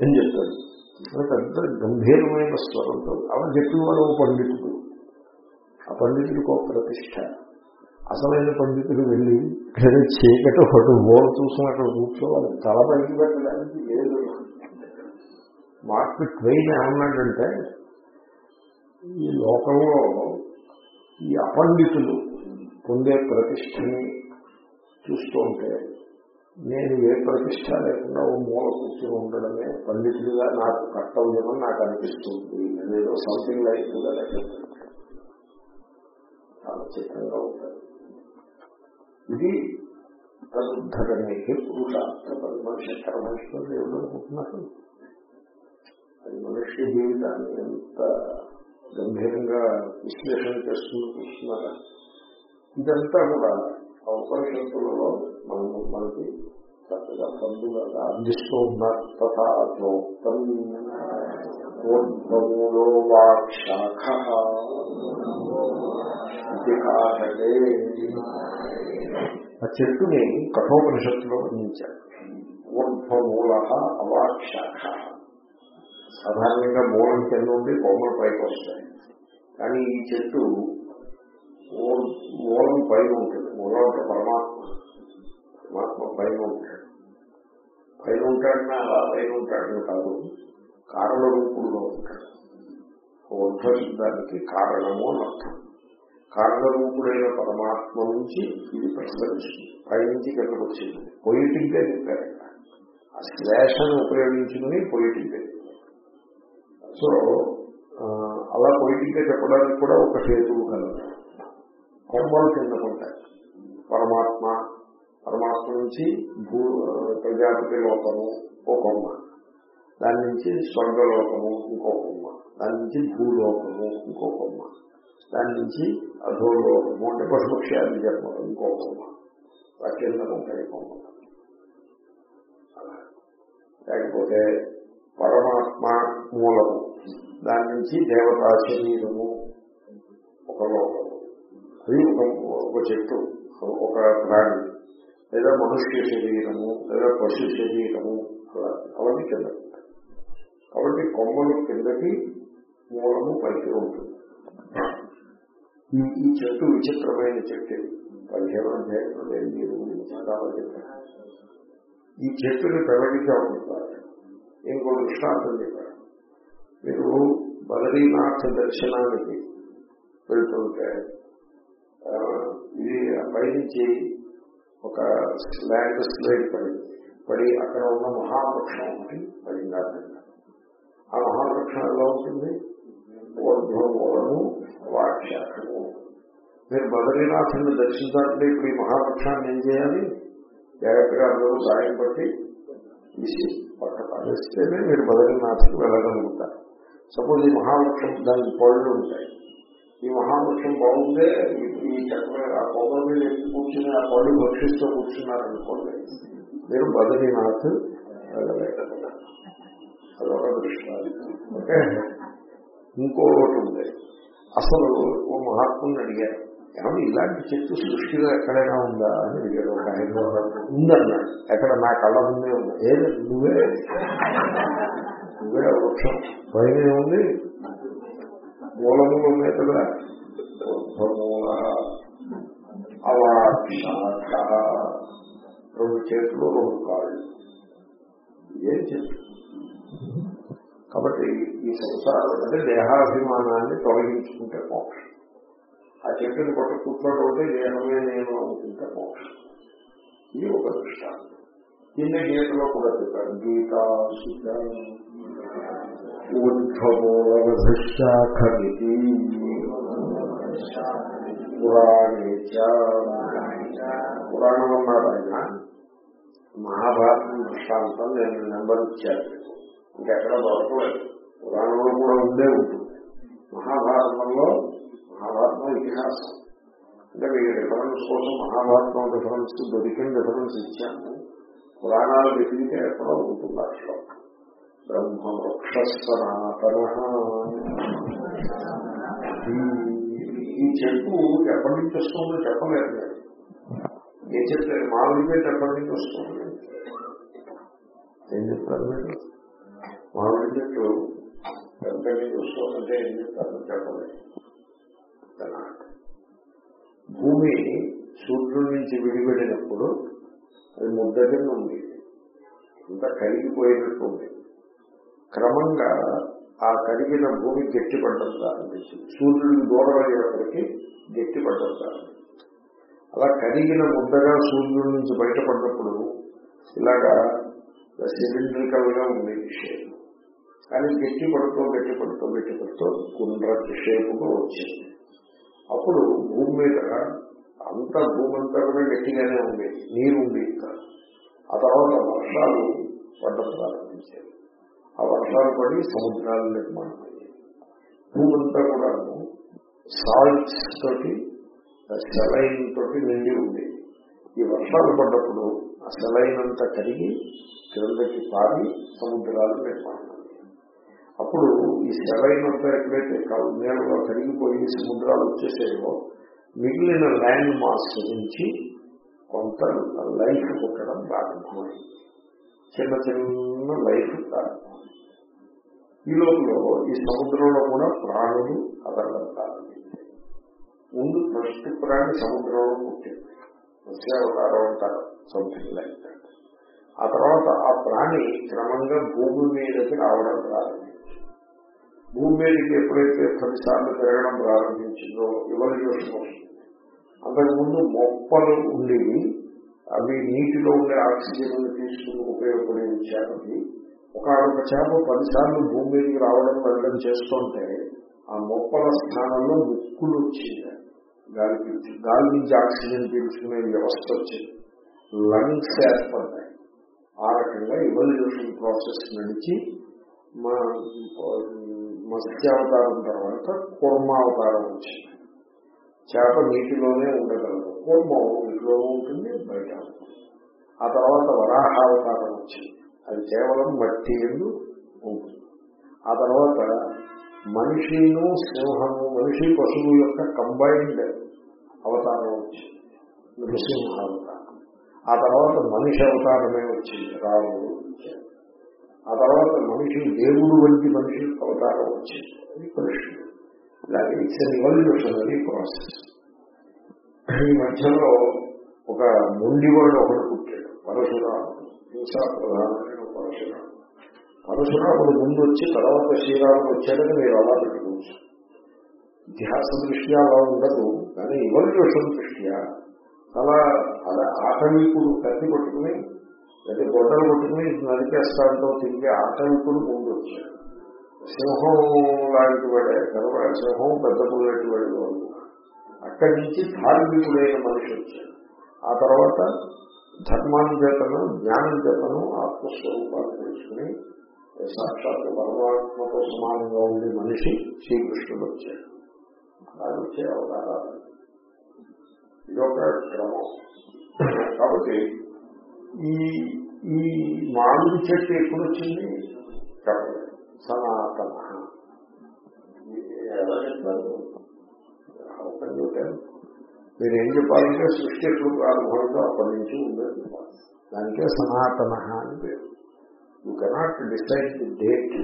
అని చెప్పాడు పెద్ద గంభీరమైన స్వరంతో అలా చెప్పేవాడు ఓ పండితుడు. ఆ పండితుడికి ఒక ప్రతిష్ట. అసలైన పండితుడు వెళ్ళి ఏదో చీకటి ఒకటి ఓడ చూసిన అక్కడ కూర్చోవాలి తల పైకి పెట్టడానికి లేదు. మార్క్ ట్రైన్ ఏమన్నాడంటే ఈ లోకంలో ఈ అపండితులు పొందే ప్రతిష్టని చూస్తూ ఉంటే నేను ఏ ప్రతిష్ట లేకుండా ఓ మూల కూర్చొని ఉండడమే పండితుడిగా నాకు కర్తవ్యమని నాకు అనిపిస్తుంది. నేను సంథింగ్ లైక్ చాలా చిత్రంగా ఉంటుంది ఇది తదుద్ధరణకి పురుషార్థ మనిషి మనుషులు దేవుడు అనుకుంటున్నారు అది మనిషి జీవితాన్ని ఎంత గంభీరంగా విశ్లేషణ చేస్తుంది చూస్తున్నారా? ఇదంతా కూడా ఉపనిషత్తులలో మనము మనకి చక్కగా పండుగ అందిస్తూ ఉన్నారు. తథా ప్రోక్తం. ఊర్ధ్వమూలో వాక్షాఖ. ఇది కాటకే ఆ చెట్టుని కఠోపనిషత్తులో వర్ణించారు. ఊర్ధ్వమూల అవాక్షాఖ. సాధారణంగా మూలం కింద ఉండి కొమ్మలు పైకి వస్తాయి. కానీ ఈ చెట్టు మూలం పైన ఉంటుంది. మూలం అంటే పరమాత్మ పరమాత్మ పైన ఉంటాడు. పైన ఉంటాడని అలా పైన ఉంటాడని కాదు కారణ రూపుడుగా ఉంటాడు ఉద్ధరించడానికి కారణము అని అర్థం. కారణరూపుడైన పరమాత్మ నుంచి ఇది ప్రసరించింది పైనుంచి కిందకు వచ్చింది. పొయిటిక్ చెప్పారు. ఆ శ్లేషను ఉపయోగించుకుని పొయిటిక్ సో అలా పొయిటిక్ చెప్పడానికి కూడా ఒక హేతువు కలదు. కొమ్మలు కిందకుంటాయి. పరమాత్మ పరమాత్మ నుంచి భూ ప్రజాపతి లోకము ఒక కొమ్మ దాని నుంచి స్వర్గలోకము ఇంకో కొమ్మ దాని నుంచి భూలోకము ఇంకో కొమ్మ దాని నుంచి అధోలోకము అంటే పశుపక్షాది జన్మలు ఇంకో కొమ్మ అత్యంత కింద కొమ్మ లేకపోతే పరమాత్మ మూలము. దాని నుంచి దేవతా శరీరము ఒక లోకము. అది ఒక చెట్టు ఒక ప్రాణి. లేదా మనుష్య శరీరము లేదా పశు శరీరము అలా అవన్నీ కింద. కాబట్టి కొమ్మలు కిందకి మూలము పైకి ఉంటుంది. ఈ చెట్టు విచిత్రమైన చెట్టు. పదిహేను అధ్యాయంలో మీరు చెప్పారు ఈ చెట్టుని పెరగించా ఉంటారు ఇంకో దృష్టాంతం చెప్పారు మీరు బదరీనాథ్ దర్శనానికి వెళ్తుంటే ఇది పైనుంచి ఒక ల్యాండ్ స్లైడ్ పడింది పడి అక్కడ ఉన్న మహావృక్షం ఒకటి పడింది ఆ మహావృక్షం ఎలా ఉంటుంది ఊర్ధ్వమూలము వాక్శాఖము మీరు బదరీనాథుని దర్శించాలంటే ఇప్పుడు ఈ మహావృక్షాన్ని ఏం చేయాలి? జాగ్రత్తగా అందరూ సాయం పట్టి తీసి పక్క పాలిస్తేనే మీరు బదరీనాథ్కి వెళ్ళగలుగుతారు. సపోజ్ ఈ మహావృక్షం దానికి పళ్ళు ఉంటాయి. ఈ మహావృక్షం బాగుందే ఈ చక్కగా ఆ కొబ్బరి మీద ఎక్కి కూర్చుని ఆ పళ్ళు భక్షిస్తూ కూర్చున్నారనుకోండి మీరు బదరీనాథ్ అదొక దృష్టి ఓకే ఇంకోటి ఉంది. అసలు ఓ మహాత్ముని అడిగారు ఏమన్నా ఇలాంటి చెట్టు సృష్టిలో ఎక్కడైనా ఉందా? అని అడిగాడు ఒక ఆయన ఉందన్నాడు. ఎక్కడ? నా కళ్ళ ముందే ఉంది. ఏది నువ్వే? నువ్వే వృక్షం? పైన ఉంది మూలములు ఉన్నాయి కదా. మూల రెండు చేతులు రెండు కాళ్ళు. ఏం చెట్టు కాబట్టి ఈ సంసారం అంటే దేహాభిమానాన్ని తొలగించుకుంటే మోక్షం. ఆ చెట్టుని పట్టు కూర్చోవడం దేహమే నేను అనుకుంటే మోక్షం. ఇది ఒక దృష్టాంతం. కింద గీతలో కూడా చెప్పారు. గీత ఉద్భవోశాఖమితి పురాణే పురాణం అన్నారు ఆయన మహాభారతం దృష్టాంతం నేను నెంబర్ ఇచ్చాను ఇంకెక్కడ దొరకలేదు పురాణంలో కూడా ఉండే ఉంటుంది మహాభారతంలో మహాభారతం ఇతిహాసం అంటే మీకు రిఫరెన్స్ కోసం మహాభారతం రిఫరెన్స్ దొరికిన రిఫరెన్స్ ఇచ్చాము పురాణాలు వెతికితే ఎక్కడో ఉంటుంది ఆ శ్లోకం బ్రహ్మ వృక్ష సనాతన ఈ చెట్టు ఎప్పటి నుంచి వస్తుందో చెప్పలేదు. ఏ చెట్టు మామిడి చెట్టు ఎప్పటి నుంచి వస్తుంది? ఏం చెప్తారు మీరు? మామిడి చెట్టు పెద్దగా చూసుకోవాలంటే ఏం చెప్తారు చెప్పలేదు భూమి సూర్యుడి నుంచి విడిపెడినప్పుడు అది ముద్ద కింద ఉంది. అంతా కరిగిపోయినట్టు ఉంది క్రమంగా ఆ కరిగిన భూమి గట్టిపడడం ప్రారంభించింది సూర్యుడికి దూరం అయ్యేప్పటికీ గట్టిపడడం ప్రారంభించింది అలా కరిగిన ముద్దగా సూర్యుడి నుంచి బయటపడినప్పుడు ఇలాగా సిలిండ్రికల్గా ఉంది షేప్ కానీ గట్టి పడుతూ గట్టి పడుతూ గట్టి పడుతూ కుండ్ర షేపుగా వచ్చింది. అప్పుడు భూమి మీద అంతా భూమి అంతా కూడా గట్టిగానే ఉంది నీరు ఉంది ఇంకా. ఆ తర్వాత వర్షాలు పడ్డం ప్రారంభించాయి ఆ వర్షాలు పడి సముద్రాలు నిర్మాణం అయ్యాయి. కూడా సాల్ట్స్ తోటి సెలైన్ తోటి నిండి ఉంది. ఈ వర్షాలు పడ్డప్పుడు ఆ సెలైన్ అంతా కరిగి క్రిందకి పారి సముద్రాలు నిర్మాణం అప్పుడు ఈ సెలైన్ అంతా ఎప్పుడైతే నీళ్ళలో కరిగిపోయి సముద్రాలు వచ్చేసేవో మిగిలిన ల్యాండ్ మాస్ నుంచి కొంత లైఫ్ పుట్టడం ప్రారంభమైంది. చిన్న చిన్న లైఫ్ ప్రారంభం ఈ లోపల ఈ సముద్రంలో కూడా ప్రాణులు అదడం ముందు ఫస్ట్ ప్రాణి సముద్రంలో పుట్టింది. మత్స్యావతారం అంటారు సంథింగ్ లైక్ దట్ ఆ తర్వాత ఆ ప్రాణి క్రమంగా భూమి మీదకి రావడం ప్రారంభించింది. భూమి మీదకి ఎప్పుడైతే పదిసార్లు తిరగడం ప్రారంభించిందో ఇవల్యూషన్ వస్తుంది అంతకుముందు మొప్పలు ఉండేవి అవి నీటిలో ఉండే ఆక్సిజన్ తీసుకుని ఉపయోగపడే విషయానికి ఒకనొక చేప పదిసార్లు భూమి మీదకి రావడం వెళ్ళడం చేస్తుంటే ఆ మొప్పల స్థానంలో ముక్కులు వచ్చింది. గాలి పీల్చి గాలి నుంచి ఆక్సిజన్ పీల్చుకునే వ్యవస్థ వచ్చింది. లంగ్స్ ఏర్పడ్డాయి. ఆ రకంగా ఇవల్యూషన్ ప్రాసెస్ నడిచి మా మత్స్యావతారం తర్వాత కూర్మావతారం వచ్చింది. చేప నీటిలోనే ఉండగలదు. కూర్మం నీటిలో ఉంటుంది బయట ఆ తర్వాత వరాహావతారం వచ్చింది. అది కేవలం మట్టి ఎందు ఉంటుంది. ఆ తర్వాత మనిషిను సింహము మనిషి పశువు యొక్క కంబైన్డ్ అవతారం వచ్చింది. నృసింహావతారం. ఆ తర్వాత మనిషి అవతారమే వచ్చింది రాముడు. ఆ తర్వాత మనిషి దేవుడు వంటి మనిషి అవతారం వచ్చింది. అది కృష్ణుడు. ఇలాగే ఇట్స్ ఇవల్యూషనరీ ప్రాసెస్ ఈ మధ్యలో ఒక మొండివాడు ఒకడు పుట్టాడు పరశురాముడు హింసా ప్రధానమైన పరశురాముడు. పరశురాముడు ముందు వచ్చి తర్వాత శ్రీరాముడు వచ్చాడని మీరు అలా పెట్టుకోవచ్చు ఇతిహాస దృష్ట్యా అలా ఉండదు కానీ ఇవల్యూషన్ దృష్ట్యా? చాలా ఆటవికుడు కత్తి పట్టుకుని అయితే గొడ్డలు పట్టుకుని నరికేస్తాంతో తిరిగే ఆటవికుడు ముందు వచ్చాడు సింహం లాంటి వాడే కనబడే సింహం పెద్ద పుల్లటి వాడు అక్కడి నుంచి ధార్మికుడైన మనిషి వచ్చాడు. ఆ తర్వాత ధర్మాన్ని చేతను జ్ఞానం చేతను ఆత్మస్వరూపాన్ని తెలుసుకుని సాక్షాత్ పరమాత్మతో సమానంగా ఉండే మనిషి శ్రీకృష్ణుడు వచ్చాడు. అలా వచ్చే అవతారాలు. ఒక క్రమం. కాబట్టి ఈ ఈ మామిడి చెట్టు ఎప్పుడు వచ్చింది చెప్పలేదు సనాతన ఎలా చెప్తారు మీరు ఏం చెప్పాలంటే సృష్టి ఎప్పుడు ప్రారంభమైందో అప్పటి నుంచి ఉండేది దానికే సనాతన అని పేరు. You cannot decide the date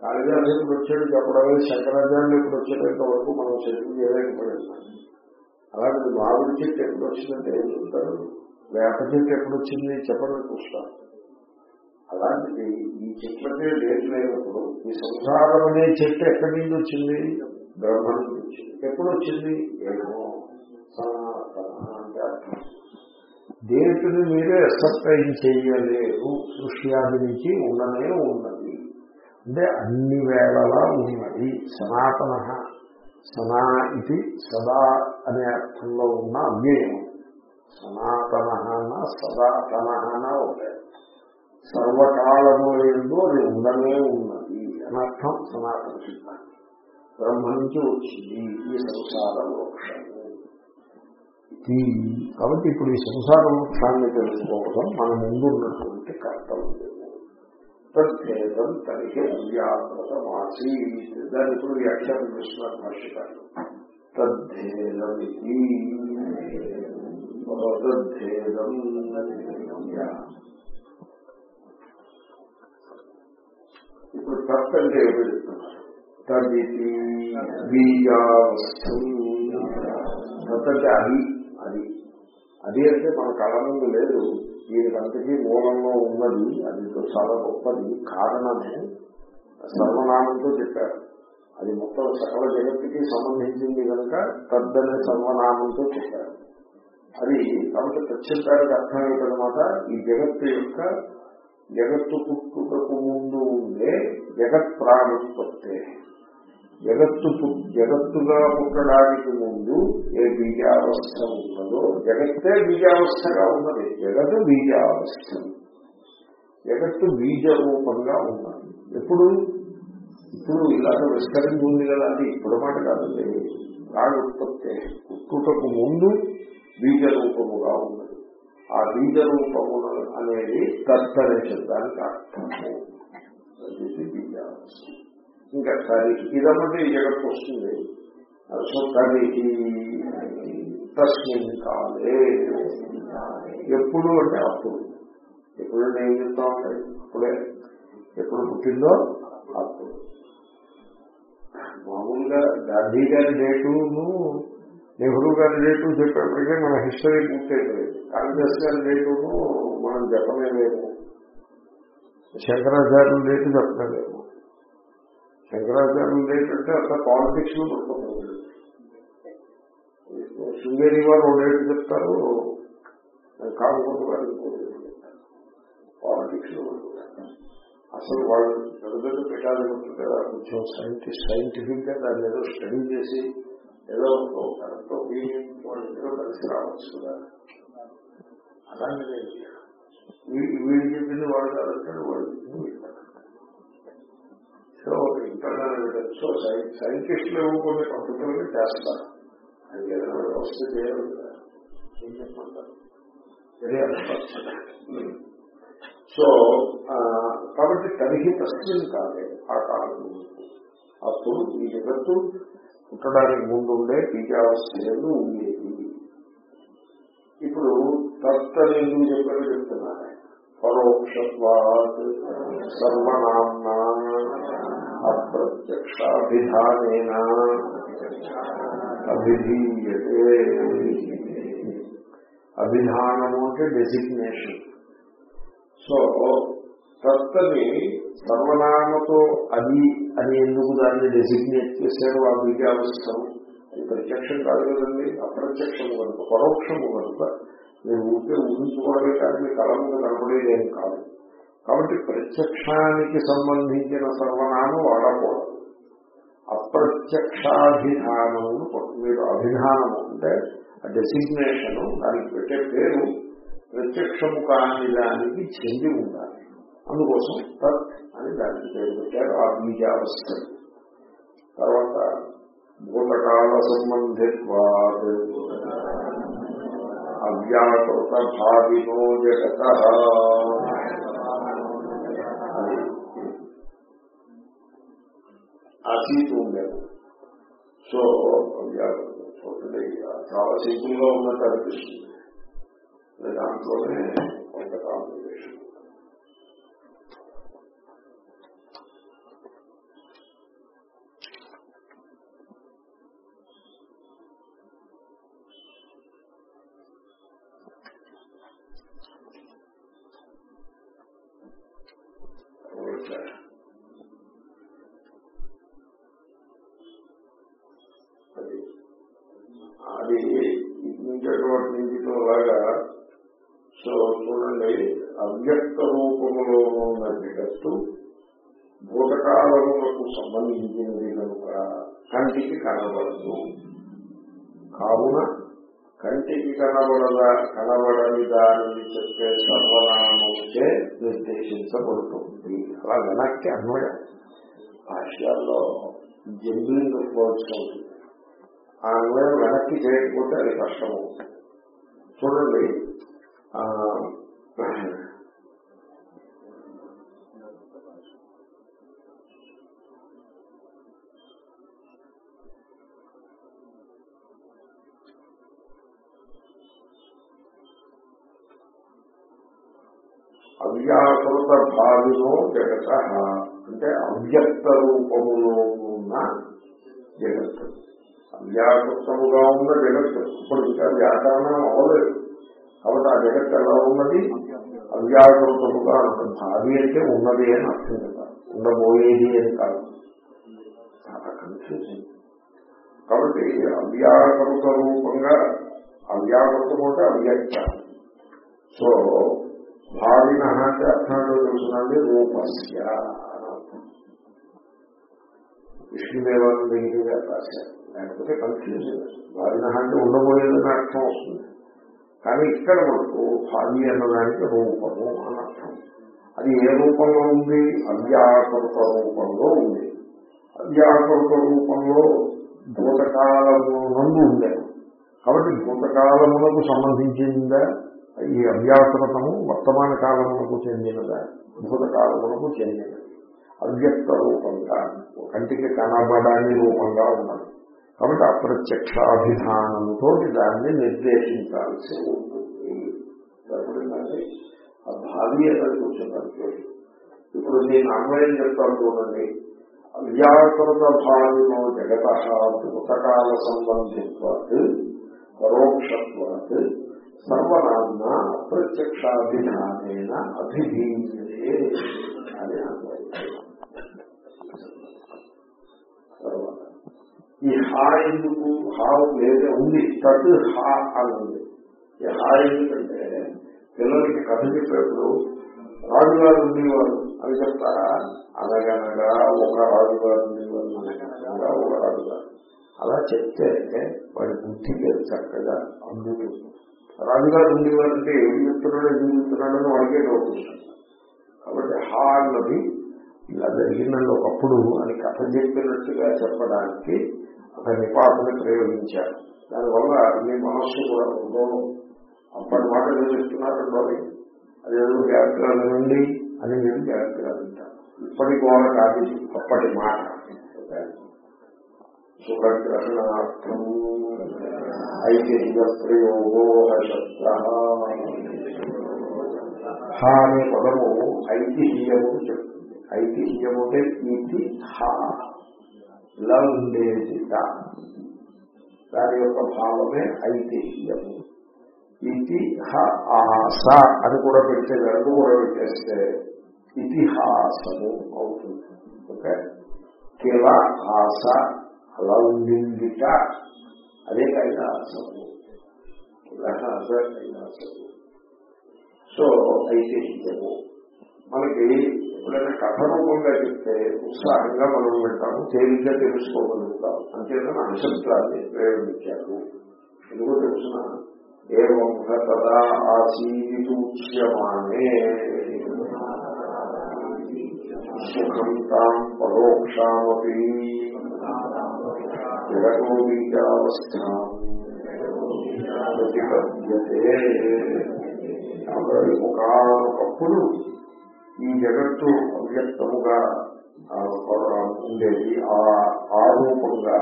Kalidasa ఎప్పుడు వచ్చాడు చెప్పడమే శంకరాచార్యులు ఎప్పుడు వచ్చేటంత వరకు మనం చదువు చేయలేకపోయాం అలాగే మామిడి చెట్టు ఎప్పుడు వచ్చిందంటే ఏం చెప్తారు? వేప చెట్టు ఎప్పుడు వచ్చింది చెప్పడం చూస్తారు అలాంటిది ఈ చెట్లకే డేట్ లేనప్పుడు ఈ సంసారం అనే చెట్టు ఎక్కడి నుంచి వచ్చింది? బ్రహ్మ నుంచి వచ్చింది. ఎప్పుడు వచ్చింది? ఏమో. దేనిని మీరే ఎక్సర్సైజ్ చేయలేరు సృష్ట్యాది నుంచి ఉండనే ఉన్నది. అంటే అన్ని వేళలా ఉన్నది. సనాతన. సనా ఇది సదా అనే అర్థంలో ఉన్న అవ్యయం. సనాతన సదాతన ఉంటాయి సర్వకాలము ఎందు అది ఉండనే ఉన్నది అనర్థం సనాతన సిద్ధాంతం. బ్రహ్మ నుంచి వచ్చింది ఈ సంసార మోక్షము కాబట్టి ఇప్పుడు ఈ సంసార వృక్షాన్ని తెలుసుకోవడం మన ముందు ఉన్నటువంటి కర్తవ్యము. ప్రత్యేకం తద్భేదం తనిఖీ అవ్యాకృతమాసీ దాన్ని ఇప్పుడు వ్యాఖ్యానం చేస్తున్నారు భాష్యకారులు తద్భేదమితి తద్భేదం ఇప్పుడు తత్ అంటే ఏమిటి తదితి బీజావస్థం తత్ అంటే అది అది. అది అంటే మన కళనందు లేదు. దీనికంతకీ మూలంలో ఉన్నది అది చాలా గొప్పది. కారణమే సర్వనామంతో చెప్పారు. అది మొత్తం సకల జగత్తుకి సంబంధించింది కనుక తద్దనే సర్వనామంతో చెప్పారు. అది కాబట్టి ప్రత్యేకానికి అర్థం ఏంటనమాట ఈ జగత్తు యొక్క జగత్తు పుట్టుటకు ముందు ఉండే జగత్ ప్రాణోత్పత్తి జగత్తు జగత్తుగా పుట్టడానికి ముందు ఏ బీజావస్థ ఉన్నదో జగత్తే బీజావస్థగా ఉన్నది. జగత్తు బీజావస్థ. జగత్తు బీజ రూపంగా ఉన్నది. ఎప్పుడు? ఇప్పుడు ఇలాగ విస్తరించి ఉంది కదా అది. ఇప్పుడు మాట కాదండి ప్రాణోత్పత్తి పుట్టుటకు ముందు బీజ రూపముగా ఉన్నది. ఆ బీజ రూపము అనేది తత్తనే శబ్దానికి అర్థము. బీజావస్థ. ఇంకా సరి ఇదన్నట్టు ఈ జగత్తు వస్తుంది. సో తల్లికి తస్మిన్ కాలే. ఎప్పుడు అంటే అప్పుడు. ఎప్పుడు ఏం చెప్తా? ఉంటాయి అప్పుడే. ఎప్పుడు పుట్టిందో అప్పుడు. మామూలుగా గాంధీ గారి డేటును నెహ్రూ గారి డేటు చెప్పేప్పటికే మన హిస్టరీ పూర్తయిపోయింది. కాంగ్రెస్ గారి డేటును మనం చెప్పలేము శంకరాచార్యుల డేటు చెప్పలేము. శంకరాచార్యులు ఏంటంటే అంత పాలిటిక్స్లో పడుతుంది శృంగేరి వారు రెండేళ్ళు చెప్తారు కాకపోతే వారు పాలిటిక్స్లో అసలు వాళ్ళు పెద్ద పెద్ద పెట్టాలి కదా కొంచెం సైంటిస్ట్ సైంటిఫిక్గా దాన్ని ఏదో స్టడీ చేసి ఏదో కరెక్ట్ ఒపీనియన్ కలిసి రావచ్చు కదా. అలాంటిది. వీళ్ళు చెప్పింది వాళ్ళు కాదంటాడు వాళ్ళు చెప్పింది సో ఇంటర్నల్ ఎవిడెన్స్ సో సైంటిస్టులు కొన్ని కంప్యూటర్లు చేస్తారు. అది ఏదైనా వ్యవస్థ చేయాలి ఏం చెప్పమంటారు? సో కాబట్టి తనిఖీ తస్మిన్ కాదే ఆ కాలం అప్పుడు ఈ జగత్తు పుట్టడానికి ముందు ఉండే టీకావస్థలు ఉండేది. ఇప్పుడు తత్తని ఎందుకు చెప్పారు చెప్తున్నారు పరోక్షత్వాత్ సర్వనామ్నా అప్రత్యక్షాభిధానేన అభిధీయతే అభిధానము అంటే డెసిగ్నేషన్ సో తత్తని సర్వనామతో అది అని ఎందుకు దాన్ని డెసిగ్నేట్ చేశారు ఆ బీజావస్థను అది ప్రత్యక్షం కాదు కదండి అప్రత్యక్షము కనుక పరోక్షము కనుక మీరు ఊరికే ఊహించుకోవడమే కానీ మీ కళ కాదు. కాబట్టి ప్రత్యక్షానికి సంబంధించిన సర్వనామం వాడకూడదు. అప్రత్యక్షాభిధానము మీరు అభిధానము అంటే ఆ డెసిగ్నేషన్ దానికి పెట్టే పేరు ప్రత్యక్షము కాని దానికి చెంది ఉండాలి. అందుకోసం తత్ అని దానికి పేరు పెట్టారు ఆ బీజావస్థ తర్వాత భూతకాల సంబంధిత్వాద్ అవ్యాకృత భావినో జగత అతీతి ఉండేది. సో అవ్యాకృతం చూడండి చాలా సింపుల్గా ఉన్నట్టు అనిపిస్తుంది. దాంట్లోనే కొంత కాదు కనబడదా కనబడని దానిని చెప్పే సర్వనామముచే నిర్దేశించబడుతుంది. అలా వెనక్కి అన్వయం. భాష్యాల్లో జంబ్లింగ్ వర్డ్స్ ఆ అన్వయం వెనక్కి చేయకపోతే అది కష్టమవుతుంది. చూడండి ఆ, జగత అంటే అవ్యక్త రూపములో ఉన్న జగత్తు. అవ్యాకృతముగా ఉన్న జగత్తు. ఇప్పుడు ఇంకా వ్యాకరణం అవ్వలేదు. కాబట్టి ఆ జగత్తు ఎలా ఉన్నది? అవ్యాకృతముగా ఉంటుంది అది అంటే ఉన్నది అని అర్థం కదా. ఉండబోయేది అని కాదు. చాలా కన్ఫ్యూజింగ్ కాబట్టి అవ్యాకృత రూపంగా అవ్యాకృతం అంటే అవ్యక్త. సో భావిన అంటే అర్థం తెలుసునండి రూపస్య విష్ణుదేవాన్ని రాశారు లేకపోతే కన్ఫ్యూజన్ భావిన అంటే ఉండబోయేదని అర్థం వస్తుంది. కానీ ఇక్కడ మనకు భావి అన్నదానికి రూపము అని అర్థం. అది ఏ రూపంలో ఉంది? అవ్యాకృత రూపంలో ఉంది. అవ్యాకృత రూపంలో భూతకాలము నందు ఉండేది కాబట్టి భూతకాలములకు సంబంధించిందా? ఈ అవ్యాకృతము వర్తమాన కాలములకు చెందినదా? భూతకాలములకు చెందినది. అవ్యక్త రూపంగా కంటికి కనబడని రూపంగా ఉన్నది. కాబట్టి అప్రత్యక్షాభిధానంతో దాన్ని నిర్దేశించాల్సి ఉంటుంది. సరిపడిందండి ఆ భావి అనేది కూర్చున్నట్టు ఇప్పుడు నేను అన్వయం చెప్తాను చూడండి. అవ్యాకృత భావిలో జగత భూతకాల సంబంధిత్వాత్ పరోక్షత్వాత్ సర్వనామ్న అప్రత్యక్షాభిధానేన అభిధీయే అని అన్వయం ఈ హా ఎందుకు? హా లేదా ఉంది. తట్ హా అని ఉంది. ఈ హా ఎందుకంటే పిల్లలకి కథ చెప్పేప్పుడు రాజుగారు ఉండేవారు. అని చెప్తారా? అనగనగా ఒక రాజుగారు ఉండేవారు. అనగనగా ఒక రాజుగారు. అలా చెప్తే వాడి బుద్ధికి చక్కగా అందుకు రాజుగారు ఉండేవారంటే ఏం చెప్తున్నాడు ఏం చెప్తున్నాడని వాడికే కాబట్టి హా అన్నది ఇలా జరిగిందండి. ఒకప్పుడు అని కథ చెప్పినట్టుగా చెప్పడానికి ఒక నిపాతని ప్రయోగించారు. దానివల్ల మీ మనస్సు కూడా ఉందో అప్పటి మాట ఏదో చెప్తున్నారండో అదేదో వ్యాఖ్యలు నుండి అని నేను వ్యాఖ్యలు అంటాను ఇప్పటి వాళ్ళ కాదు అప్పటి మాట. సుఖగ్రహణార్థం ఐతిహ్య ప్రయోగో శబ్ద హా అనే పదము ఐతిహ్యము చెప్తుంది. ఐతిహ్యము అంటే ఇది హా ఇలా ఉండేది దాని యొక్క భావమే ఐతిహ్యము. ఇది హ ఆస అని కూడా పెట్టే రెండు కూడా పెట్టేస్తే ఇతిహాసము అవుతుంది. ఓకే? కేవ ఆశ అలా ఉండిందిట. అదే కైలాసము కైలాస కైలాసము సో ఐతిహ్యము మనకి ఎప్పుడైనా కథ రూపంగా చెప్తే ఉత్సాహంగా మనం వింటాము తేలిగ్గా తెలుసుకోగలుగుతాం. అంతేకాని అంశత్వాన్ని ప్రయోగించారు ఎందుకో తెలుసిన? ఏం తదా ఆసీతుచ్యమానే సుఖం తాం పరోక్షామీ విరగోబీజావస్థాం ప్రతిపద్యతే. ఒకప్పుడు ఈ జగత్తు అవ్యక్తముగా ఉండేది ఆ రూపంగా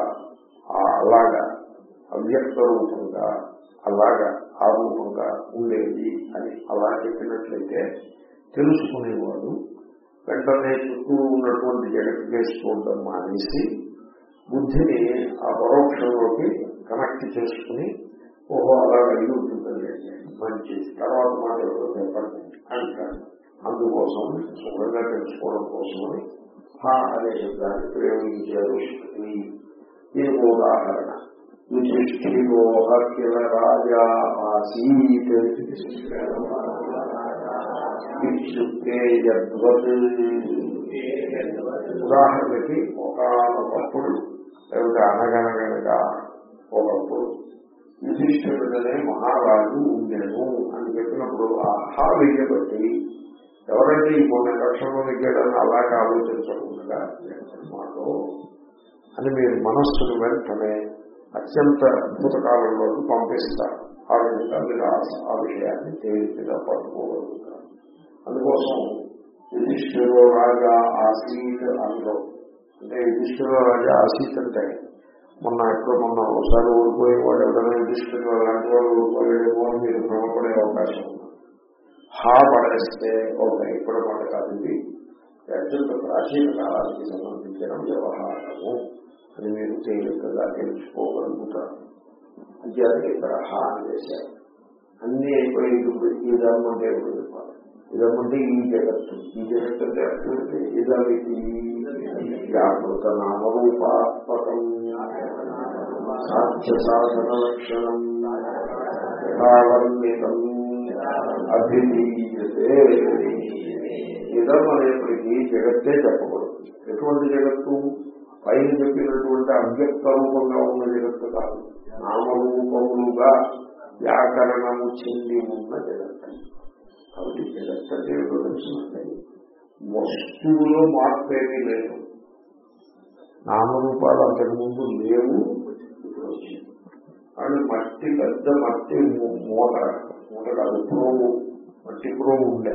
అలాగా అవ్యక్త రూపంగా అలాగా ఆ రూపంగా ఉండేది అని అలా చెప్పినట్లయితే తెలుసుకునేవాడు. వెంటనే చుట్టూ ఉన్నటువంటి జగత్ కేసు చూడడం మానేసి బుద్ధిని ఆ పరోక్షంలోకి కనెక్ట్ చేసుకుని ఓహో అలా కలిగి ఉంటుందండి. మంచి తర్వాత మాట చెప్పండి అంటారు. అందుకోసం సుఖంగా తెలుసుకోవడం కోసమని హా అనే శబ్దాన్ని ప్రయోగించారు దీనికి ఉదాహరణ యుధిష్ఠిరోహ కిల రాజా ఆసీత్ ఉదాహరణకి ఒకనొకప్పుడు లేకపోతే అనగనగనగా ఒకప్పుడు యుధిష్ఠిరుడనే మహారాజు ఉండేను అని చెప్పినప్పుడు ఆ హా వేయబట్టి ఎవరంటే ఈ కొన్ని లక్షణంలో నెగ్గాడని అలాగే ఆలోచించకుండా మాతో అని మీరు మనస్సును వెంటనే అత్యంత అద్భుత కాలంలోకి పంపిస్తారు. ఆ విధంగా మీరు ఆ విషయాన్ని తేలికగా పట్టుకోగలుగుతారు. అందుకోసం యుధిష్ఠిరో రాజా ఆసీత్ అందులో అంటే యుధిష్ఠిరో రాజా ఆసీత్ అంటే మొన్న ఎప్పుడు మొన్న ఒకసారి ఓడిపోయి వాడు ఎవరైనా యుధిష్ఠిరో అలాంటి వాడు ఓడిపోయాడేమో అని మీరు భ్రమపడే అవకాశం ఉంది. హా పడేస్తే ఓకే ఇప్పుడు మాట కాదు ఇది. అత్యంత ప్రాచీన కాలానికి సంబంధించిన వ్యవహారము అని మీరు తేలికగా తెలుసుకోగలుగుతారు. అంటే ఇక్కడ హా అని చేశారు అన్ని అయిపోయి ఇదం అంటే ఎప్పుడు చెప్పాలి. ఇదమ్మంటే ఈ జగత్తు. ఈ జగత్తు అంటే అటువంటి ఇదమితి జాగృత నామరూపాత్మకం సాధ్య సాధన లక్షణం యథావర్ణితం అభిధీయతే ఇదం అనేప్పటికీ జగత్తే చెప్పబడుతుంది. ఎటువంటి జగత్తు? పైన చెప్పినటువంటి అవ్యక్త రూపంగా ఉన్న జగత్తు కాదు. నామరూపములుగా వ్యాకరణము చెంది ఉన్న జగత్తు. కాబట్టి జగత్ అంటే ఏమిటో వస్తువులో మార్పు ఏమీ లేదు. నామరూపాలు అంతకుముందు లేవు. కానీ మట్టి పెద్ద మట్టి మూట మూట కాదు ప్రోము మట్టి ప్రోము ఉండే.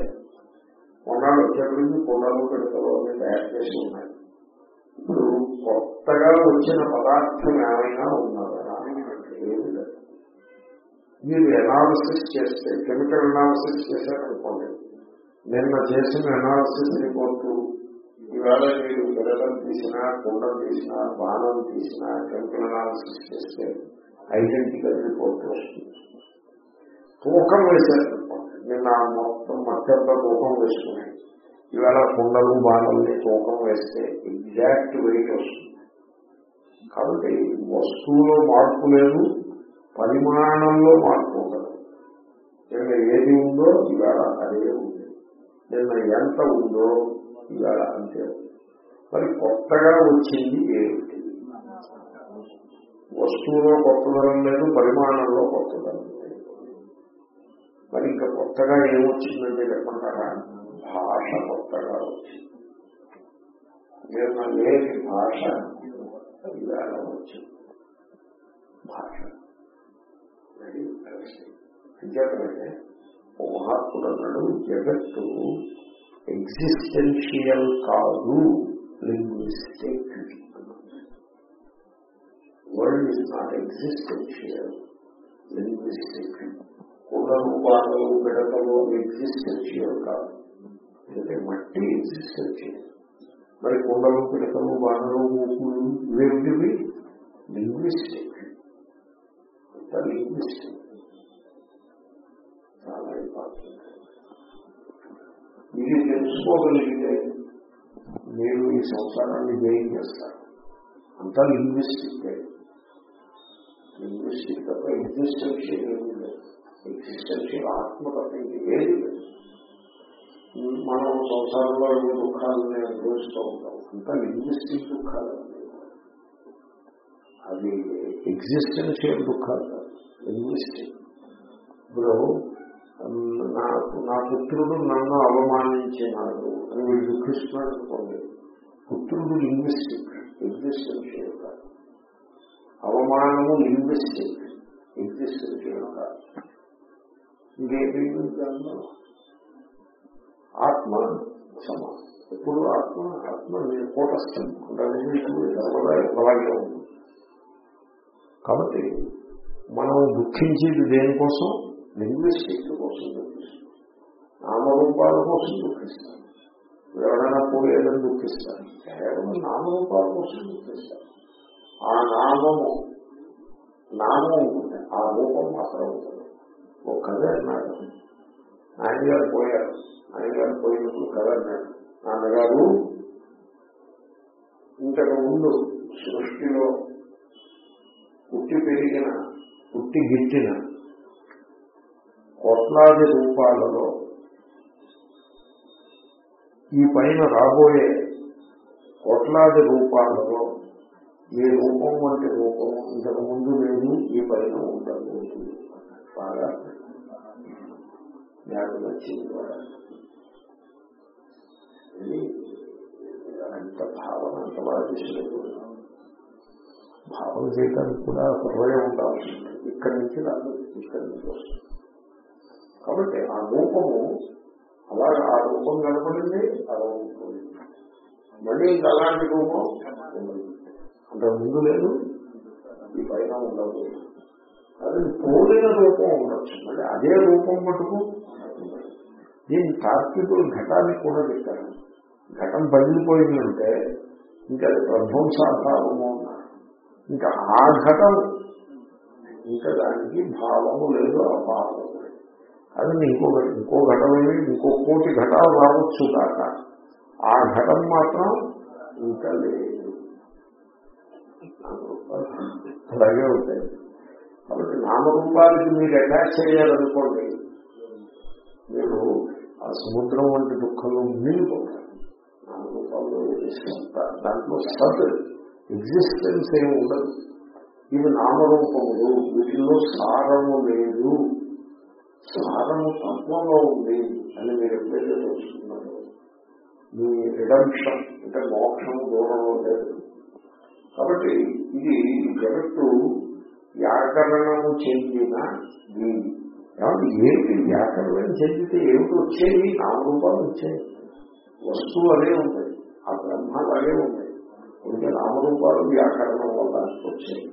కొన్నాళ్ళు వచ్చేప్పటికి కొండలు పెడతలు అన్ని తయారు చేసి ఉన్నాయి. ఇప్పుడు కొత్తగా వచ్చిన పదార్థం ఏమైనా ఉన్నదా ఏమి లేదు. మీరు ఎనాలిసిస్ చేస్తే కెమికల్ ఎనాలిసిస్ చేశారనుకోండి. నిన్న చేసిన ఎనాలిసిస్ రిపోర్టు ఈవేళ మీరు పిల్లలను తీసినా కుండలు తీసినా బాణం తీసినా కెమికల్ చేస్తే ఐడెంటికల్ రిపోర్ట్ వస్తుంది. తూకం వేశారనుకోండి నిన్న మొత్తం మధ్యంతా తూకం వేసుకున్నాయి. ఈవేళ కుండలు బాణల్ని తూకం వేస్తే ఎగ్జాక్ట్ వెయిట్ వస్తుంది. కాబట్టి వస్తువులో మార్పు లేదు పరిమాణంలో మార్పు ఉండదు. నిన్న ఏది ఉందో ఈవేళ అదే ఉంది. నిన్న ఎంత ఉందో ఇవాళ అంతే. మరి కొత్తగా వచ్చింది ఏమిటి? వస్తువులో కొత్తదనం లేదు పరిమాణంలో కొత్తదనం లేదు. మరి ఇంకా కొత్తగా ఏమొచ్చిందంటే చెప్పమంటారా? భాష కొత్తగా వచ్చింది. లేని భాష ఇవాళ వచ్చింది. భాష. అంచేతనే ఓ మహాత్ముడు అన్నాడు జగత్తు ఎగ్జిస్టెన్షియల్ కాదు linguistic world is not existential linguistic కుల రూపాలు పిడతలు ఎగ్జిస్టెన్షియల్ కాదు ఎందుకంటే మట్టి ఎగ్జిస్టెన్షియల్ మరి కుండలు పిడతలు బాణలు ఊపులు ఇవేమిటివి లింగ్విస్టిక్ అంత లింగ్విస్టిక్ చాలా ఇంపార్టెంట్ ఇది తెలుసుకోగలిగితే మీరు ఈ సంసారాన్ని జయం చేస్తారు. అంతా లింగ్విస్టిక్ లింగ్విస్టిక్ తప్ప ఎగ్జిస్టెన్షియల్ ఏమి లేదు. ఎగ్జిస్టెన్షియల్ ఆత్మ తప్ప ఇది ఏది లేదు. మనం సంసారంలో ఏ దుఃఖాలని అనుభవిస్తూ ఉంటాం. అంతా లింగ్విస్టిక్ దుఃఖాలు. అది ఎగ్జిస్టెన్షియల్ దుఃఖాలు కాదు. లింగ్విస్టిక్ ఇప్పుడు నాకు నా పుత్రుడు నన్ను అవమానించినాడు అని వీడు దుఃఖిస్తున్నాడు అనుకోండి. పుత్రుడు లింగ్విస్టిక్ ఎగ్జిస్టెన్స్ కాదు అవమానము లింగ్విస్టిక్ ఎగ్జిస్టెన్స్ కాదు ఇంకేమి దానిలో ఆత్మ సమానం ఎప్పుడు ఆత్మ? ఆత్మ కూటస్థం. సర్వదా అలాగే ఉంది. కాబట్టి మనం దుఃఖించేది దేనికోసం? లింగ్విస్టిక్ వస్తుంది. నామరూపాలకు నామరూపాల దుఃఖిస్తాను ఎవరైనా పోలేదని దుఃఖిస్తాను కేవలం నామరూపాలకు కోసం దుఃఖిస్తాను ఆ నామము నామం ఉంటుంది. ఆ రూపం మాత్రం ఉంటుంది. ఒక కథ అన్నాడు. నాయనగారు పోయారు. నాయనగారు పోయినప్పుడు కథ అన్నాడు. నాన్నగారు ఇంతకు ముందు సృష్టిలో పుట్టి పెరిగిన పుట్టి గిట్టిన కోట్లాది రూపాలలో ఈ పైన రాబోయే కోట్లాది రూపాలలో ఏ రూపం వంటి రూపం ఇంతకు ముందు లేదు ఈ పైన ఉండదు బాగా జ్ఞానం వచ్చింది అంత భావన అంత బాగా భావన చేయడానికి కూడా హృదయం ఉండాల్సి ఉంటుంది ఇక్కడి నుంచి రాదు ఇక్కడి నుంచి వస్తుంది. కాబట్టి ఆ రూపము అలాగే ఆ రూపం కనపడింది ఆ రూపం మళ్ళీ ఇంకా అలాంటి రూపం అంత ముందు లేదు ఈ పైన ఉండదు. అది పోలిన రూపం ఉండొచ్చు. మళ్ళీ అదే రూపం మటుకు దీని తార్కికులు ఘటాన్ని కూడా పెట్టారు ఘటం పగిలిపోయిందంటే ఇంకా అది ప్రధ్వంసాధారము అన్నారు. ఇంకా ఆ ఘటం ఇంకా దానికి భావము లేదు అభావము అది ఇంకో ఇంకో ఘటమేమి ఇంకో కోటి ఘటాలు రావచ్చు కాక ఆ ఘటం మాత్రం ఇంకా లేదు. అలాగే ఉంటాయి. కాబట్టి నామరూపాలకి మీరు అటాచ్ చేయాలనుకోండి మీరు ఆ సముద్రం వంటి దుఃఖంలో మునిగిపోతారు నామరూపాలు దాంట్లో సత్ ఎగ్జిస్టెన్స్ ఏమి ఉండదు. ఇవి నామరూపములు. వీటిల్లో సారము లేదు. సారము తత్వంలో ఉంది అని మీరు ఎప్పుడైతే తెలుసుకున్నారు మీ రిడమ్షన్ అంటే మోక్షం దూరంలో లేదు కాబట్టి ఇది జగత్తు వ్యాకరణము చెందిన దీని కాబట్టి ఏమిటి వ్యాకరణం చెందితే ఏమిటి వచ్చేది నామరూపాలు వచ్చాయి. వస్తువు అదే ఉంటాయి. ఆ బ్రహ్మ అలాగే ఉంటాయి. అందుకే నామరూపాలు వ్యాకరణం వల్ల వచ్చాయి.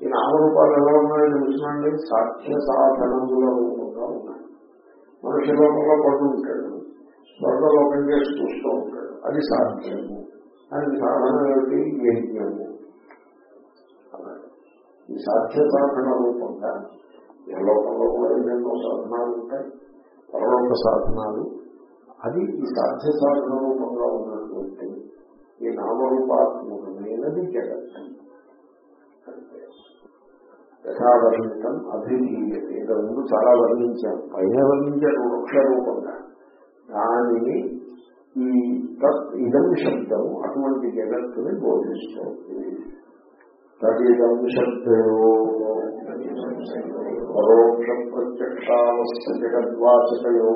ఈ నామరూపాలు ఎలా ఉన్నాయో చూసినండి సాధ్య సాధనముల రూపంగా ఉన్నాయి మనుష్య లోకంలో పడు ఉంటాడు. స్వర్గలోకం చేసి చూస్తూ ఉంటాడు. అది సాధ్యము. అది సాధన ఏమిటి యజ్ఞము ఈ సాధ్య సాధన రూపంగా ఏ లోకంలో కూడా ఎన్నెన్నో సాధనాలు ఉంటాయి. పరలోక సాధనాలు. అది ఈ సాధ్య సాధన రూపంగా ఉన్నటువంటి ఈ నామరూపాత్మకమైనది జగత్తు యథావర్ణితం అభిధీయతే ఇంతకు ముందు చాలా వర్ణించాను పైన వర్ణించారు వృక్ష రూపంగా దానిని ఈ ఇదం శబ్దం అటువంటి జగత్తుని బోధిస్తుంది. తదిదం శబ్దయో పరోక్ష ప్రత్యక్షావస్థ జగద్వాచకయో.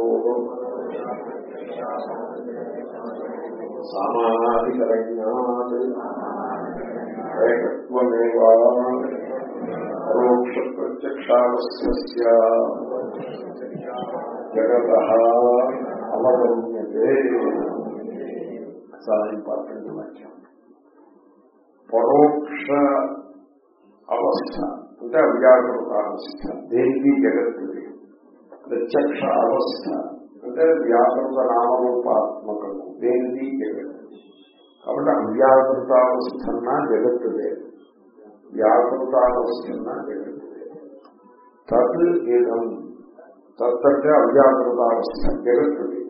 సామానాధికరణ్యాత్ ఏకత్వమేవా పరోక్ష ప్రత్యక్షావస్థ జగత అవగమ్యతే. చాలా ఇంపార్టెంట్ వాక్యం. పరోక్ష అవస్థ. అంటే అవ్యాకృత అవస్థ దేనికి జగత్తుది ప్రత్యక్ష అవస్థ. అంటే వ్యాకృత నామరూపాత్మకము. దేనికి జగత్తుది కాబట్టి అవ్యాకృతావస్థన్న జగత్తుదే వ్యాకృతావస్థన్న తత్ ఏదం? తత్ అంటే అవ్యాకృతావస్థ జగత్తుది.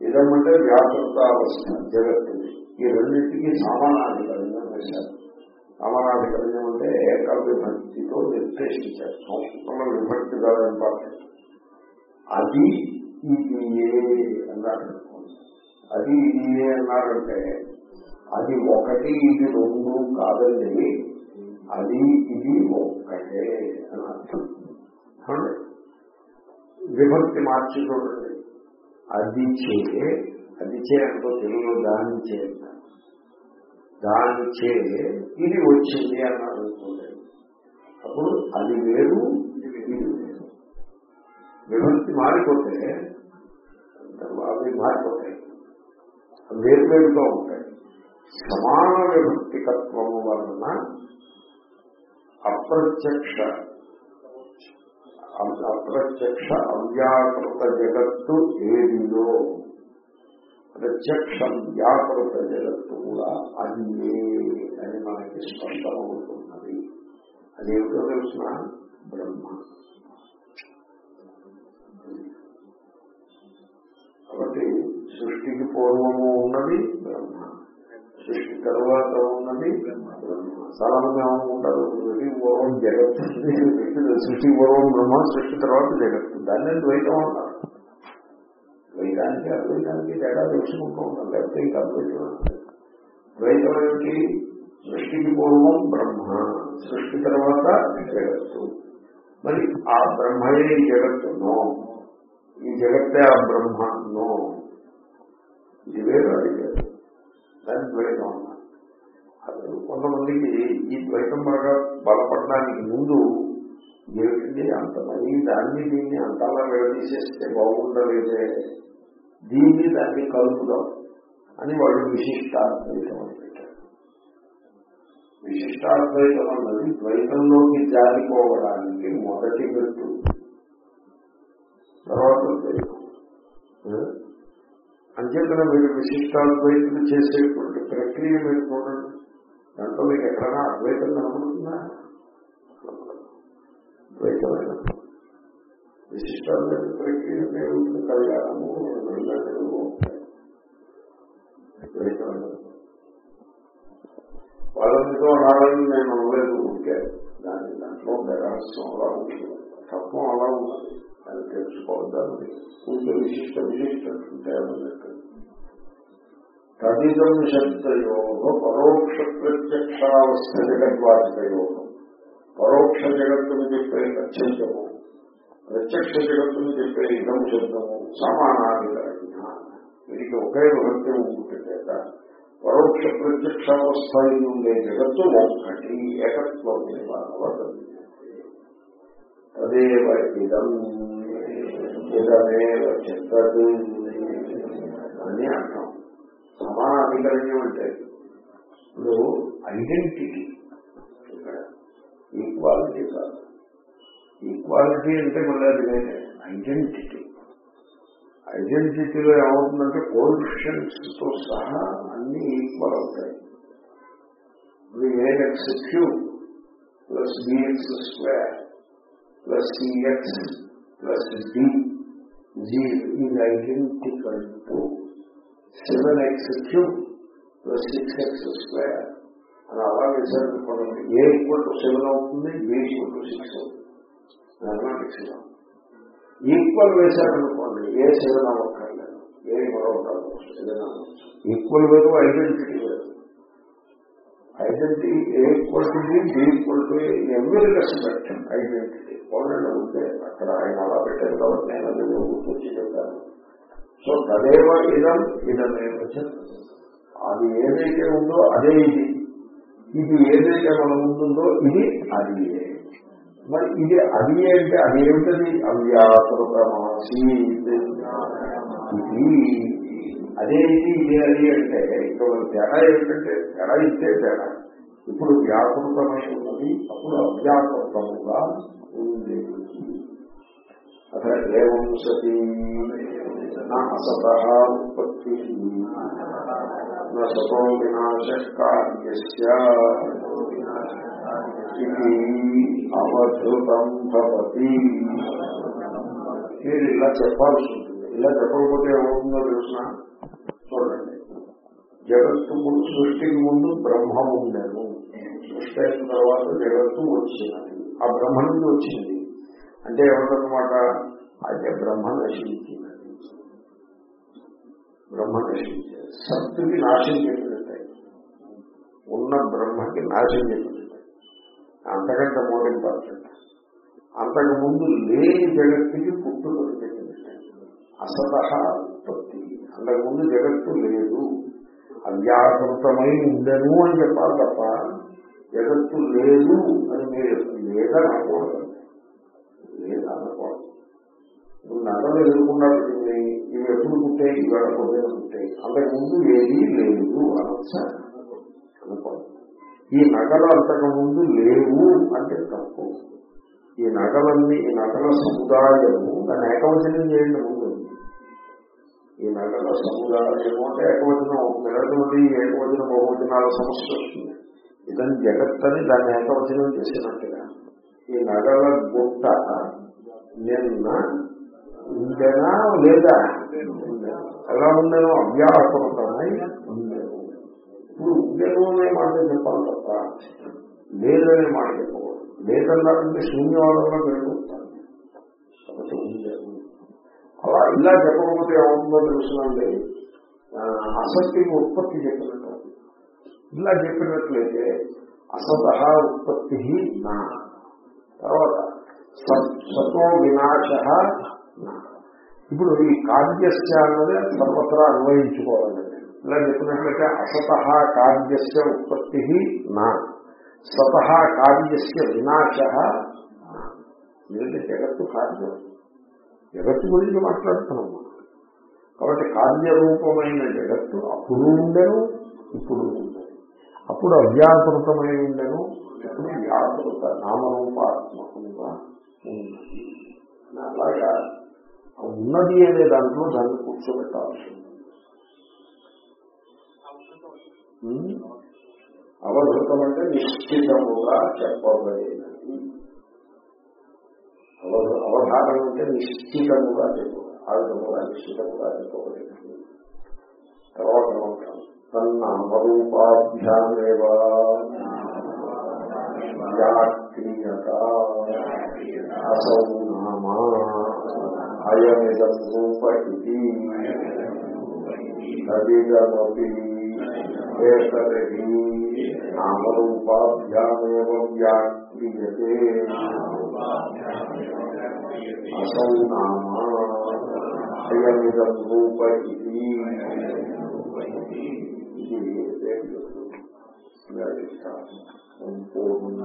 ఇదం అంటే వ్యాకృతావస్థ జగత్తుది. ఈ రెండింటికి సమానాధికరణం వేశారు. సమానాధికరణం అంటే ఏక విభక్తితో నిర్దేశించారు. సంస్కృతంలో విభక్తి కాదు ఇంపార్టెంట్ అది ఇది అన్నారు అది ఇది అన్నారంటే అది ఒకటి ఇది రెండు కాదండి. అది ఇది ఒక్కటే అని అర్థం విభక్తి మార్చి చూడండి. అది చే అది చే అంటూ తెలుగులో దాని చే దాని చే ఇది వచ్చింది అన్నారు అనుకోండి అప్పుడు అది వేరు వేరు. విభక్తి మారిపోతే అవి మారిపోతాయి. వేరు వేరుగా ఉంటాయి. సమాన విభక్తికత్వము వలన అప్రత్యక్ష. అప్రత్యక్ష అవ్యాకృత జగత్తు ఏదిలో ప్రత్యక్ష వ్యాకృత జగత్తు కూడా అది అని మనకి స్పష్టమవుతున్నది అదేమిటో తెలుసిన? బ్రహ్మ. కాబట్టి సృష్టికి పూర్వము ఉన్నది బ్రహ్మ. తర్వాత ఉన్నది బ్రహ్మ చాలా మంది ఏమనుకుంటారు సృష్టి పూర్వం జగత్తు సృష్టి పూర్వం బ్రహ్మ సృష్టి తర్వాత జగత్తు దాన్ని ద్వైతం అంటారు. ద్వైతానికి అద్వైతానికి తేడా తెలుసుకుంటూ ఉంటాం. లేకపోతే ఇంకా అద్వైతం ద్వైతం ఏమిటి? సృష్టికి పూర్వం బ్రహ్మ సృష్టి తర్వాత జగత్తు. మరి ఆ బ్రహ్మయే ఈ జగత్తునో. ఈ జగత్తే ఆ బ్రహ్మనో. ఇది వేరు అది వేరు. దాని ద్వైతం అన్నారు అసలు కొంతమందికి ఈ ద్వైతం బాగా బలపడడానికి ముందు ఏమిటి అంత మరి దాన్ని దీన్ని అంతలా విడదీసేస్తే బాగుండలేదే. దీన్ని దాన్ని కలుపుదాం అని వాళ్ళు విశిష్టాద్వైతం అని పెట్టారు. విశిష్టాద్వైతం అన్నది ద్వైతంలోకి జారిపోవడానికి మొదటి పెట్టు తర్వాత ద్వైతం. అంచేతన మీరు విశిష్టాద్వైతులు చేసేటువంటి ప్రక్రియ మీరు చూడండి. దాంట్లో మీకు ఎక్కడైనా అద్వైతం కనబడుతుందా ద్వైతమైన విశిష్టాద్వైత ప్రక్రియ మీరు కళ్యాణము వెళ్ళడము ద్వైతమైన వాళ్ళతో అనాలని నేను అనలేదు ఉంటే దాన్ని దాంట్లో ఉండే రహస్యం అలా ఉంటుంది తత్వం అది తెలుసుకోవద్దని విశిష్ట విశిష్ట ఉంటే అన్నట్టు తదిదం శబ్దయో పరోక్ష ప్రత్యక్షావస్థ జగద్వాచకయో పరోక్ష జగత్తుని చెప్పే అత్యంతము ప్రత్యక్ష జగత్తుని చెప్పే ఇదం శబ్దము సమానాధికరణ. వీరికి ఒకే విభక్తి ఉంటుంది చేత పరోక్ష ప్రత్యక్షావస్థ ఉండే జగత్తు ఒక్కటి ఏకత్వం వర్తది తదేవ ఇదం ఇదమేవ చిత్తదు అని అంటాం సమానాధికరణ్యం అంటే ఇప్పుడు ఐడెంటిటీ ఇక్కడ ఈక్వాలిటీ కాదు ఈక్వాలిటీ అంటే మళ్ళీ అది వేరే ఐడెంటిటీ ఐడెంటిటీలో ఏమవుతుందంటే కోరిషన్స్తో సహా అన్ని ఈక్వల్ అవుతాయి ఇప్పుడు a x cube plus b x square plus c x plus d to seven x cube plus six x square అని అలా వేసారనుకోండి ఏ ఈక్వల్ టు సెవెన్ అవుతుంది బి ఈక్వల్ టు సిక్స్ అవుతుంది మ్యాథమెటిక్స్లో ఈక్వల్ వేశారనుకోండి ఏ సెవెన్ అవ్వక్కర్లేదు ఏ మరొక seven equal వేరు ఐడెంటిటీ వేరు identity a equal to b b equal to ఎవరి రెస్పెక్ట్ ఐడెంటిటీ. పోలండి ఉంటే అక్కడ ఆయన అలా పెట్టారు కాబట్టి నేను అది గుర్తొచ్చి చెప్పాను. సో తదేవ ఇదం ఇదమేవ అది ఏదైతే ఉందో అదే ఇది. ఇది ఏదైతే మనం ఉంటుందో ఇది అది మరి ఇది అది అంటే అది ఏమిటది? అవ్యాకృతమాసి. ఇది అదే ఇది అది అంటే ఇక్కడ తేడా ఏమిటంటే తేడా ఇచ్చే తేడా. ఇప్పుడు వ్యాకృతమై ఉన్నది అప్పుడు అవ్యాకృతముగా ఉంది అసలు ఏం సతి నా అసత ఉత్పత్తి సతో వినాశ ఇది అవధృతం భవతి. మీరు ఇలా చెప్పాల్సి ఉంటుంది. ఇలా చెప్పకపోతే ఏమవుతుందో తెలుసిన చూడండి. జగత్తు ముందు సృష్టికి ముందు బ్రహ్మ ఉండేను సృష్టి అయిన తర్వాత జగత్తు వచ్చినది. ఆ బ్రహ్మ నుండి వచ్చింది. అంటే ఏమంటన్నమాట అయితే బ్రహ్మ నశించినది బ్రహ్మ నశించేది సత్తుకి నాశం చెప్పినట్టే ఉన్న బ్రహ్మకి నాశం చెప్పినట్టే అంతకంటే మోర్ ఇంపార్టెంట్ అంతకు ముందు లేని జగత్తుకి పుట్టుకొని చెప్పినట్టే అసత ఉత్పత్తి. అంతకుముందు జగత్తు లేదు. అవ్యాకృతమై ఉండను అని చెప్పాలి తప్ప జగత్తు లేదు అని మీరు లేదని అనకూడదు. లేదా అనకూడదు. నువ్వు నగలు ఎదుర్కొన్నా పెట్టింది ఇవి ఎప్పుడు పుట్టాయి? ఇవాళ పొద్దున పుట్టాయి. అంతకుముందు ఏది లేదు అనొచ్చా? అనుకోండి ఈ నగలు అంతకుముందు లేవు అంటే తప్పు. ఈ నగలన్నీ ఈ నగల సముదాయము దాన్ని ఏకవచనం చేయండి ముందు. ఈ నగల సముదాయము ఏమంటే ఏకవచనం అవుతుంది. ఏకవచన బహువచనాల సమస్య వస్తుంది. ఇదని జగత్తని దాన్ని ఏకవచనం చేసినట్టుగా. ఈ నగల గుట్ట నిన్న ఉండేనా లేదా? ఎలా ఉండేనో అవ్యాకృతమై ఉండేను ఇప్పుడు ఉండేను అనే మాట చెప్పాలి తప్ప లేదనే మాట చెప్పకూడదు. లేదన్నారంటే శూన్యవాదంలో పెరుగుతాను కాబట్టి ఉండేను అలా ఇలా చెప్పకపోతే ఏమవుతుందో తెలుసునండి అసత్యం ఉత్పత్తి చెప్పినట్టు ఇలా చెప్పినట్లయితే అసత ఉత్పత్తి నా. తర్వాత సత్వ వినాశ ఇప్పుడు ఈ కార్యస్య అన్నది సర్వత్రా అన్వయించుకోవాలండి. ఇలా చెప్పినట్లయితే అసత కార్యస్య ఉత్పత్తి నా. సత కార్యస్య వినాశ ఎందుకంటే జగత్తు కార్యం. జగత్తు గురించి మాట్లాడుతున్నాం కాబట్టి కార్యరూపమైన జగత్తు అప్పుడు ఉండేను ఇప్పుడు ఉండేది అప్పుడు అవ్యాకృతమై ఉండెను ఎప్పుడు వ్యాకృత నామరూపాత్మకంగా ఉన్నది. అలాగా ఉన్నది అనే దాంట్లో దాన్ని కూర్చోబెట్టాల్సి అవసరం అంటే నిశ్చితముగా చెప్పబడేది. అవధానం అంటే నిశ్చితముగా చెప్పు. ఆ విధముగా నిశ్చితముగా చెప్పబడినది తర్వాత మంత్రం తన్నామరూపాభ్యామేవ అసౌ నామా. అయమిదం రూప ఇది వ్యాక్రియతే. అసౌ నామ అయమిదూప ఇది పూర్ణ